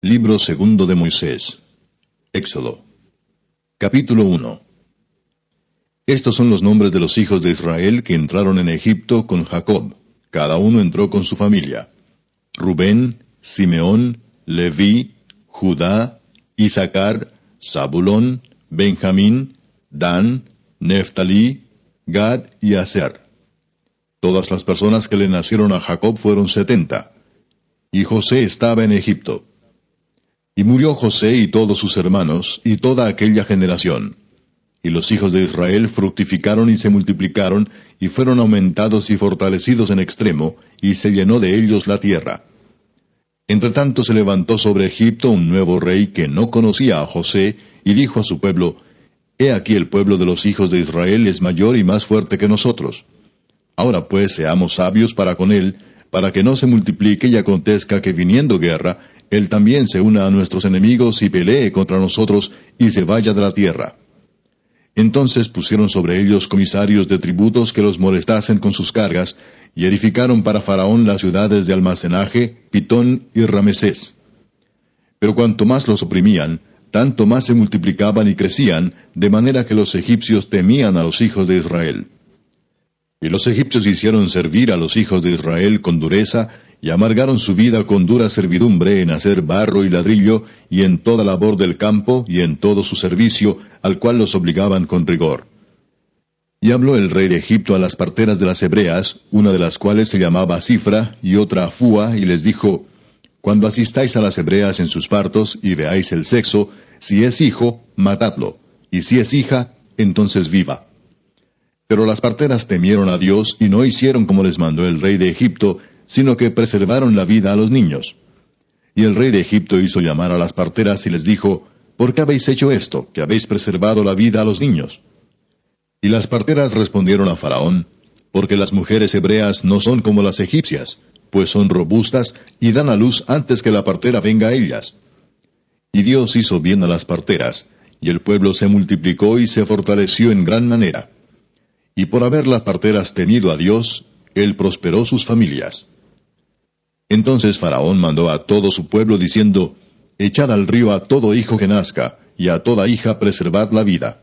Libro segundo de Moisés. Éxodo. Capítulo 1. Estos son los nombres de los hijos de Israel que entraron en Egipto con Jacob. Cada uno entró con su familia. Rubén, Simeón, Leví, Judá, Isaacar, Zabulón, Benjamín, Dan, Neftalí, Gad y Aser. Todas las personas que le nacieron a Jacob fueron setenta. Y José estaba en Egipto. Y murió José y todos sus hermanos, y toda aquella generación. Y los hijos de Israel fructificaron y se multiplicaron, y fueron aumentados y fortalecidos en extremo, y se llenó de ellos la tierra. Entretanto se levantó sobre Egipto un nuevo rey que no conocía a José, y dijo a su pueblo, He aquí el pueblo de los hijos de Israel es mayor y más fuerte que nosotros. Ahora pues seamos sabios para con él, para que no se multiplique y acontezca que viniendo guerra, él también se una a nuestros enemigos y pelee contra nosotros y se vaya de la tierra. Entonces pusieron sobre ellos comisarios de tributos que los molestasen con sus cargas, y edificaron para Faraón las ciudades de almacenaje, Pitón y Ramesés. Pero cuanto más los oprimían, tanto más se multiplicaban y crecían, de manera que los egipcios temían a los hijos de Israel. Y los egipcios hicieron servir a los hijos de Israel con dureza, y amargaron su vida con dura servidumbre en hacer barro y ladrillo, y en toda labor del campo, y en todo su servicio, al cual los obligaban con rigor. Y habló el rey de Egipto a las parteras de las hebreas, una de las cuales se llamaba Cifra, y otra Fua, y les dijo, Cuando asistáis a las hebreas en sus partos, y veáis el sexo, si es hijo, matadlo, y si es hija, entonces viva. Pero las parteras temieron a Dios, y no hicieron como les mandó el rey de Egipto, sino que preservaron la vida a los niños. Y el rey de Egipto hizo llamar a las parteras y les dijo, ¿Por qué habéis hecho esto, que habéis preservado la vida a los niños? Y las parteras respondieron a Faraón, porque las mujeres hebreas no son como las egipcias, pues son robustas y dan a luz antes que la partera venga a ellas. Y Dios hizo bien a las parteras, y el pueblo se multiplicó y se fortaleció en gran manera. Y por haber las parteras tenido a Dios, Él prosperó sus familias. Entonces Faraón mandó a todo su pueblo diciendo, Echad al río a todo hijo que nazca, y a toda hija preservad la vida.